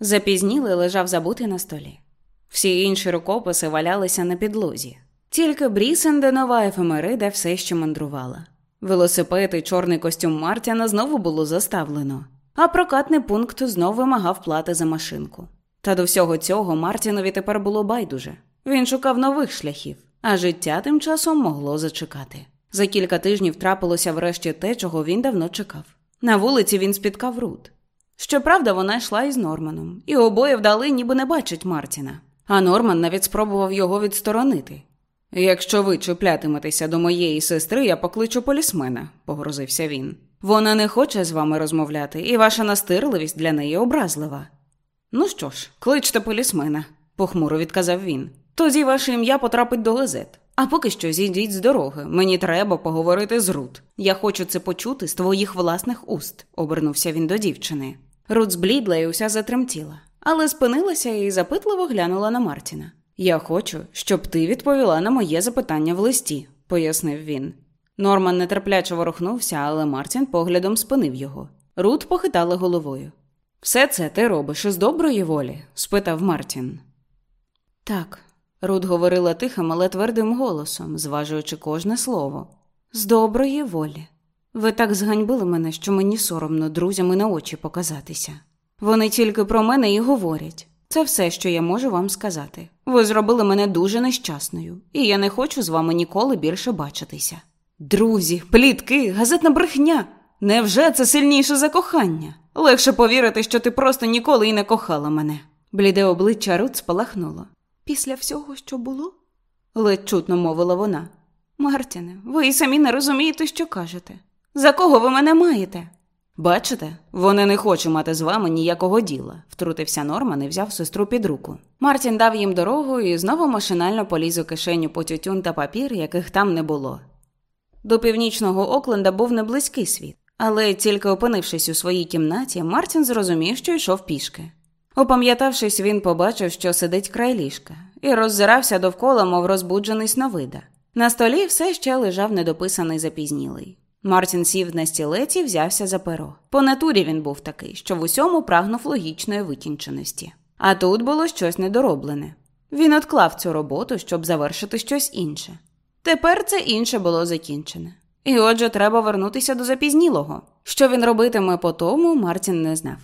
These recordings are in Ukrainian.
Запізнілий лежав забутий на столі. Всі інші рукописи валялися на підлозі. Тільки Брісенденова ефемерида все ще мандрувала. Велосипед і чорний костюм Мартіна знову було заставлено, а прокатний пункт знову вимагав плати за машинку. Та до всього цього Мартінові тепер було байдуже. Він шукав нових шляхів, а життя тим часом могло зачекати. За кілька тижнів трапилося врешті те, чого він давно чекав. На вулиці він спіткав Рут. Щоправда, вона йшла із Норманом, і обоє вдали, ніби не бачать Мартіна. А Норман навіть спробував його відсторонити. Якщо ви чіплятиметеся до моєї сестри, я покличу полісмена, погрозився він. Вона не хоче з вами розмовляти, і ваша настирливість для неї образлива. Ну що ж, кличте полісмена, похмуро відказав він. Тоді ваше ім'я потрапить до газет. А поки що зійдіть з дороги. Мені треба поговорити з Рут. Я хочу це почути з твоїх власних уст, обернувся він до дівчини. Рут зблідла і уся затремтіла, але спинилася і запитливо глянула на Мартіна. Я хочу, щоб ти відповіла на моє запитання в листі, пояснив він. Норман нетерпляче ворухнувся, але Мартін поглядом спинив його. Рут похитала головою. Все це ти робиш із доброї волі? спитав Мартін. Так, Рут говорила тихим, але твердим голосом, зважуючи кожне слово. З доброї волі. Ви так зганьбили мене, що мені соромно друзями на очі показатися. Вони тільки про мене і говорять. Це все, що я можу вам сказати. Ви зробили мене дуже нещасною, і я не хочу з вами ніколи більше бачитися. Друзі, плітки, газетна брехня. Невже це сильніше за кохання? Легше повірити, що ти просто ніколи і не кохала мене. Бліде обличчя Рут спалахнуло. Після всього, що було? ледь чутно мовила вона. Мартіне, ви і самі не розумієте, що кажете. За кого ви мене маєте? Бачите, вони не хочуть мати з вами ніякого діла, втрутився Норман і взяв сестру під руку. Мартін дав їм дорогу і знову машинально поліз у кишеню по тютюн та папір, яких там не було. До північного Окленда був неблизький світ, але тільки опинившись у своїй кімнаті, Мартін зрозумів, що йшов пішки. Опам'ятавшись, він побачив, що сидить край ліжка, і роззирався довкола, мов розбуджений сновида. На столі все ще лежав недописаний запізнілий. Мартін сів на стілець і взявся за перо. По натурі він був такий, що в усьому прагнув логічної витінченості. А тут було щось недороблене. Він отклав цю роботу, щоб завершити щось інше. Тепер це інше було закінчене. І отже, треба вернутися до запізнілого. Що він робитиме по тому, Мартін не знав.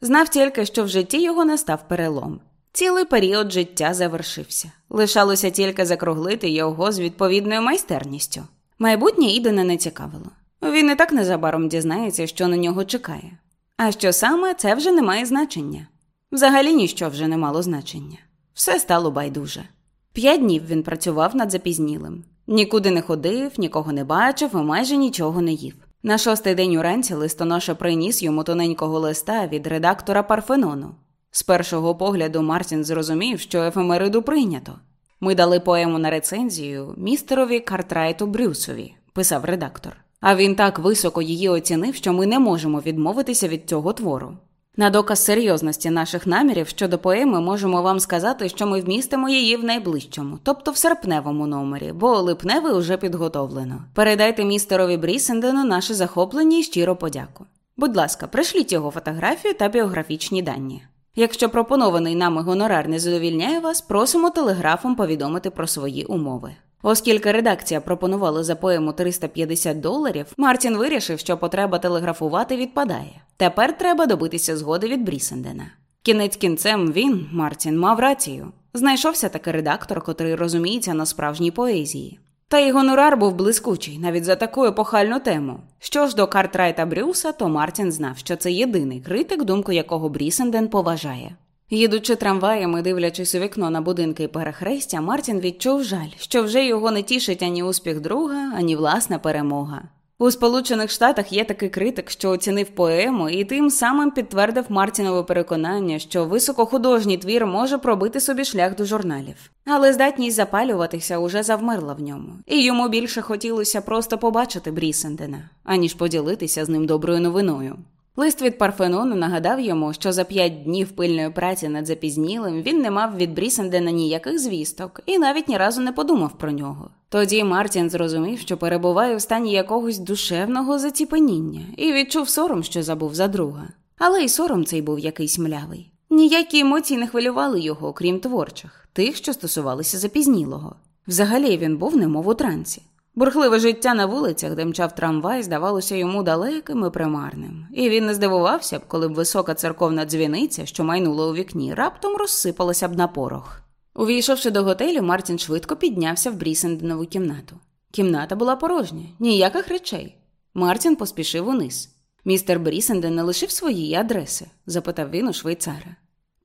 Знав тільки, що в житті його настав перелом. Цілий період життя завершився. Лишалося тільки закруглити його з відповідною майстерністю. Майбутнє Ідена не цікавило. Він і так незабаром дізнається, що на нього чекає. А що саме, це вже не має значення. Взагалі ніщо вже не мало значення. Все стало байдуже. П'ять днів він працював над запізнілим. Нікуди не ходив, нікого не бачив і майже нічого не їв. На шостий день уранці листоноша приніс йому тоненького листа від редактора Парфенону. З першого погляду Мартін зрозумів, що ефемериду прийнято. Ми дали поему на рецензію містерові Картрайту Брюсові, писав редактор. А він так високо її оцінив, що ми не можемо відмовитися від цього твору. На доказ серйозності наших намірів щодо поеми можемо вам сказати, що ми вмістимо її в найближчому, тобто в серпневому номері, бо липневий уже підготовлено. Передайте містерові Брісендену наше захоплення і щиро подяку. Будь ласка, пришліть його фотографію та біографічні дані. Якщо пропонований нами гонорар не задовільняє вас, просимо телеграфом повідомити про свої умови. Оскільки редакція пропонувала за поему 350 доларів, Мартін вирішив, що потреба телеграфувати відпадає. Тепер треба добитися згоди від Брісендена. Кінець кінцем він, Мартін, мав рацію. Знайшовся таки редактор, котрий розуміється на справжній поезії. Та й гонорар був блискучий навіть за таку епохальну тему. Що ж до Картрайта Брюса, то Мартін знав, що це єдиний критик, думку якого Брісенден поважає. Їдучи трамваєм і дивлячись у вікно на будинки і перехрестя, Мартін відчув жаль, що вже його не тішить ані успіх друга, ані власна перемога. У Сполучених Штатах є такий критик, що оцінив поему, і тим самим підтвердив Мартінове переконання, що високохудожній твір може пробити собі шлях до журналів. Але здатність запалюватися уже завмерла в ньому, і йому більше хотілося просто побачити Брісендена, аніж поділитися з ним доброю новиною. Лист від Парфенону нагадав йому, що за п'ять днів пильної праці над запізнілим він не мав від Брісендена ніяких звісток і навіть ні разу не подумав про нього. Тоді Мартін зрозумів, що перебуває в стані якогось душевного заціпеніння, і відчув сором, що забув за друга. Але й сором цей був якийсь млявий. Ніякі емоції не хвилювали його, крім творчих, тих, що стосувалися запізнілого. Взагалі він був немов у трансі. Бурхливе життя на вулицях, де мчав трамвай, здавалося йому далеким і примарним, і він не здивувався б, коли б висока церковна дзвіниця, що майнула у вікні, раптом розсипалася б на порох. Увійшовши до готелю, Мартін швидко піднявся в Брісенденову кімнату. Кімната була порожня, ніяких речей. Мартін поспішив униз. Містер Брісенден не лишив своєї адреси? запитав він у швейцара.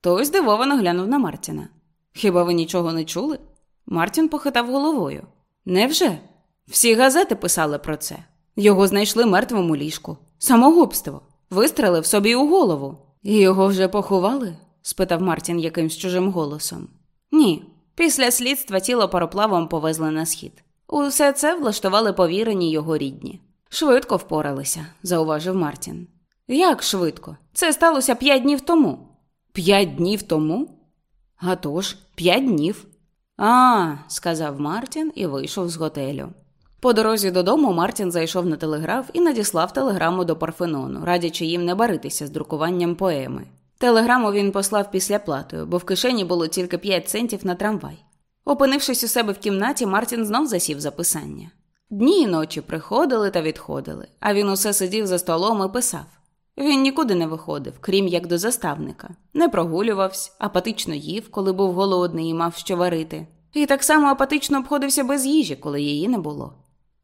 Той здивовано глянув на Мартіна. Хіба ви нічого не чули? Мартін похитав головою. Невже? Всі газети писали про це. Його знайшли мертвим у ліжку. Самогубство. Вистрелив собі у голову. І його вже поховали? спитав Мартін якимсь чужим голосом. Ні. Після слідства тіло пароплавом повезли на схід. Усе це влаштували повірені його рідні. Швидко впоралися, зауважив Мартін. Як швидко? Це сталося п'ять днів тому. П'ять днів тому? «А тож, п'ять днів. А, сказав Мартін і вийшов з готелю. По дорозі додому Мартін зайшов на телеграф і надіслав телеграму до Парфенону, радячи їм не баритися з друкуванням поеми. Телеграму він послав після платою, бо в кишені було тільки 5 центів на трамвай. Опинившись у себе в кімнаті, Мартін знов засів за писання. Дні і ночі приходили та відходили, а він усе сидів за столом і писав. Він нікуди не виходив, крім як до заставника, не прогулювався, апатично їв, коли був голодний і мав що варити, і так само апатично обходився без їжі, коли її не було.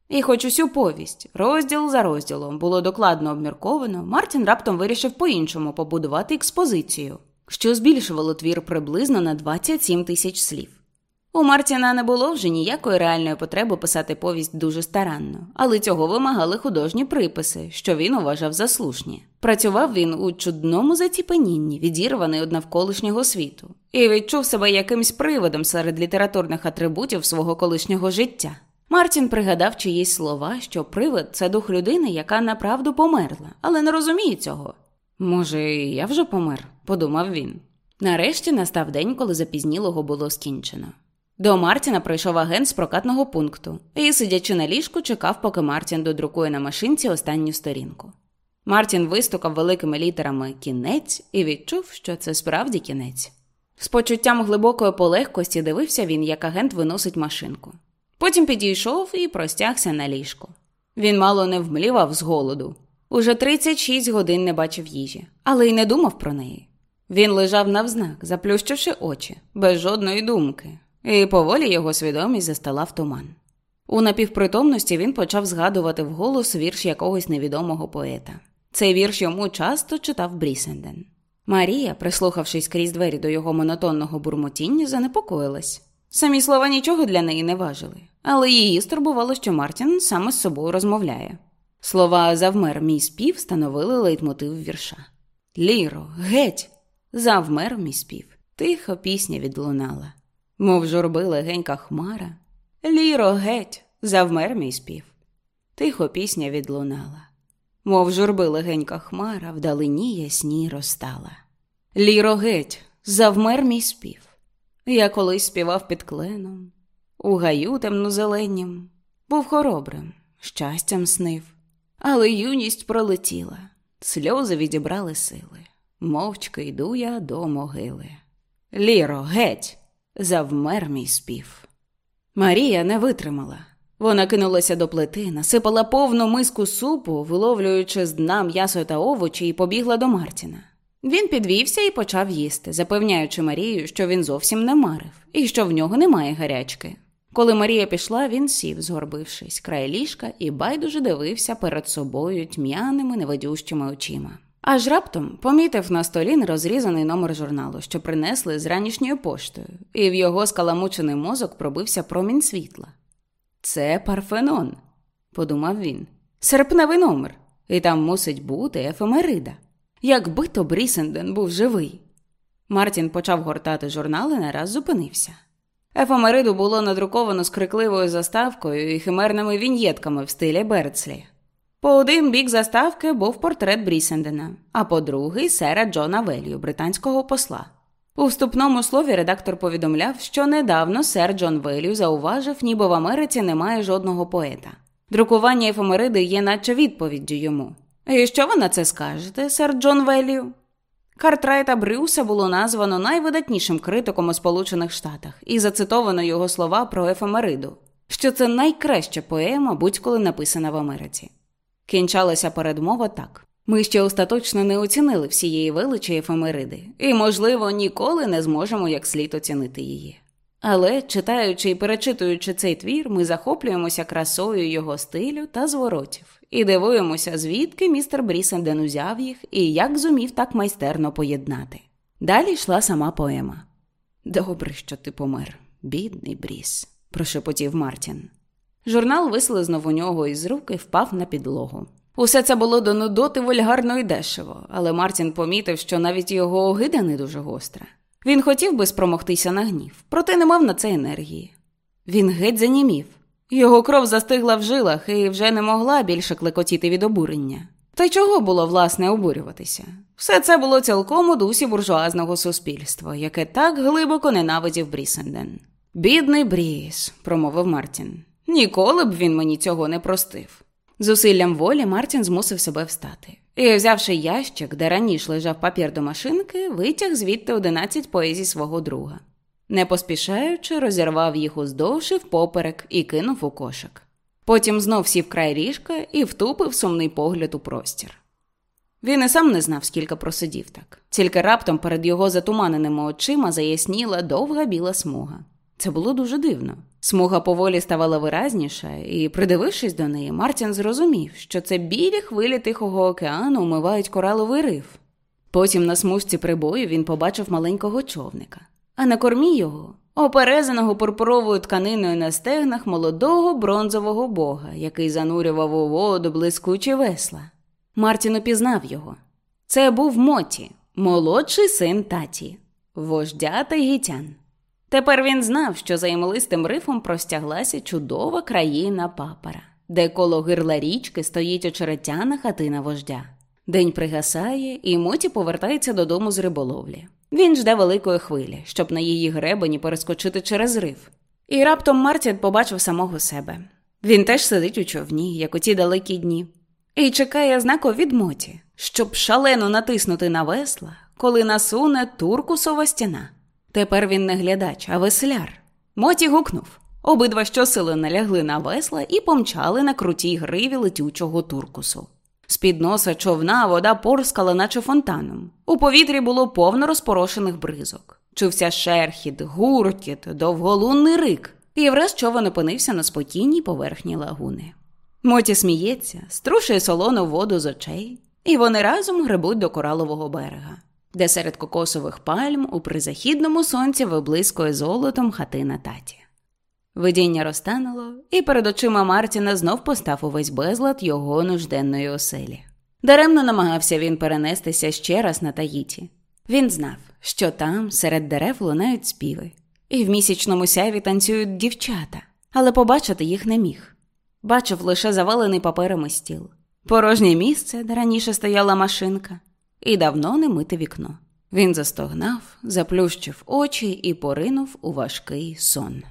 І хоч усю повість, розділ за розділом, було докладно обмірковано, Мартін раптом вирішив по-іншому побудувати експозицію, що збільшувало твір приблизно на 27 тисяч слів. У Мартіна не було вже ніякої реальної потреби писати повість дуже старанно, але цього вимагали художні приписи, що він вважав за слушні. Працював він у чудному заціпенінні, відірваний від навколишнього світу, і відчув себе якимсь приводом серед літературних атрибутів свого колишнього життя. Мартін пригадав чиїсь слова, що привид це дух людини, яка направду померла, але не розуміє цього. Може, я вже помер, подумав він. Нарешті настав день, коли запізнілого було скінчено. До Мартіна прийшов агент з прокатного пункту і, сидячи на ліжку, чекав, поки Мартін додрукує на машинці останню сторінку. Мартін вистукав великими літерами кінець і відчув, що це справді кінець. З почуттям глибокої полегкості дивився він, як агент виносить машинку. Потім підійшов і простягся на ліжко. Він мало не вмлівав з голоду. Уже 36 годин не бачив їжі, але й не думав про неї. Він лежав навзнак, заплющивши очі, без жодної думки, і поволі його свідомість застала в туман. У напівпритомності він почав згадувати вголос вірш якогось невідомого поета. Цей вірш йому часто читав Брісенден. Марія, прислухавшись крізь двері до його монотонного бурмотіння, занепокоїлась. Самі слова нічого для неї не важили, але її стурбувало, що Мартін саме з собою розмовляє. Слова завмер мій спів становили лейтмотив вірша. Ліро, геть! Завмер мій спів. Тихо пісня відлунала, мов журби легенька хмара. Ліро, геть, завмер мій спів. Тихо пісня відлунала, мов журби легенька хмара, вдалині ясні розстала. Ліро, геть, завмер мій спів. Я колись співав під кленом, у гаю темно-зеленім, був хоробрим, щастям снив, але юність пролетіла, сльози відібрали сили. Мовчки йду я до могили. Ліро, геть, завмер мій спів. Марія не витримала. Вона кинулася до плити, насипала повну миску супу, виловлюючи з дна м'ясо та овочі, і побігла до Мартіна. Він підвівся і почав їсти, запевняючи Марію, що він зовсім не марив, і що в нього немає гарячки. Коли Марія пішла, він сів, згорбившись, край ліжка, і байдуже дивився перед собою тьмяними невидющими очима. Аж раптом помітив на столі нерозрізаний номер журналу, що принесли з ранішньою поштою, і в його скаламучений мозок пробився промінь світла. Це Парфенон, подумав він. Серпневий номер, і там мусить бути ефемерида. Якби то Брісенден був живий. Мартін почав гортати журнал і нараз зупинився. Ефемериду було надруковано з крикливою заставкою і химерними віньєтками в стилі Берцлі. По один бік заставки був портрет Брісендена, а по другий сера Джона Велію, британського посла. У вступному слові редактор повідомляв, що недавно сер Джон Велію зауважив, ніби в Америці немає жодного поета. Друкування ефемериди є наче відповіддю йому. І що ви на це скажете, сер Джон Велію? Картрайта Брюса було названо найвидатнішим критиком у Сполучених Штатах і зацитовано його слова про ефемериду, що це найкраща поема, будь-коли написана в Америці. Кінчалася передмова так. Ми ще остаточно не оцінили всієї величі ефемериди, і, можливо, ніколи не зможемо як слід оцінити її. Але, читаючи і перечитуючи цей твір, ми захоплюємося красою його стилю та зворотів і дивуємося, звідки містер Брісенден узяв їх і як зумів так майстерно поєднати. Далі йшла сама поема. Добре, що ти помер, бідний Бріс, прошепотів Мартін. Журнал вислизнув у нього із рук і впав на підлогу. Усе це було до нудоти вульгарно і дешево, але Мартін помітив, що навіть його огида не дуже гостра. Він хотів би спромогтися на гнів, проте не мав на це енергії. Він геть занімів. Його кров застигла в жилах і вже не могла більше клекотіти від обурення. Та й чого було, власне, обурюватися? Все це було цілком у дусі буржуазного суспільства, яке так глибоко ненавидів Брісенден. Бідний Бріс, промовив Мартін. Ніколи б він мені цього не простив. Зусиллям волі Мартін змусив себе встати. І, взявши ящик, де раніше лежав папір до машинки, витяг звідти одинадцять поезій свого друга. Не поспішаючи, розірвав їх уздовж і впоперек і кинув у кошик. Потім знов сів край ріжка і втупив сумний погляд у простір. Він і сам не знав, скільки просидів так, тільки раптом перед його затуманеними очима заясніла довга біла смуга. Це було дуже дивно. Смуга поволі ставала виразніша, і, придивившись до неї, Мартін зрозумів, що це білі хвилі Тихого океану умивають кораловий риф. Потім на смужці прибою він побачив маленького човника, а на кормі його, оперезаного пурпуровою тканиною на стегнах молодого бронзового бога, який занурював у воду блискучі весла. Мартін упізнав його. Це був Моті, молодший син таті, вождя та гітян. Тепер він знав, що за імлистим рифом простяглася чудова країна папера, де коло гирла річки стоїть очеретяна хатина вождя. День пригасає, і Моті повертається додому з риболовлі. Він жде великої хвилі, щоб на її гребені перескочити через риф. І раптом Мартін побачив самого себе. Він теж сидить у човні, як у ті далекі дні, і чекає знаку від Моті, щоб шалено натиснути на весла, коли насуне туркусова стіна. Тепер він не глядач, а весляр. Моті гукнув. Обидва щосили налягли на весла і помчали на крутій гриві летючого туркусу. З під носа човна вода порскала, наче фонтаном. У повітрі було повно розпорошених бризок. Чувся шерхіт, гуркіт, довголунний рик, і враз човен опинився на спокійній поверхні лагуни. Моті сміється, струшує солону воду з очей, і вони разом гребуть до коралового берега де серед кокосових пальм у призахідному сонці виблискує золотом хатина таті. Видіння розтануло, і перед очима Мартіна знов постав увесь безлад його нужденної оселі. Даремно намагався він перенестися ще раз на Таїті. Він знав, що там, серед дерев, лунають співи, і в місячному сяйві танцюють дівчата, але побачити їх не міг. Бачив лише завалений паперами стіл, порожнє місце, де раніше стояла машинка, і давно не мити вікно. Він застогнав, заплющив очі і поринув у важкий сон.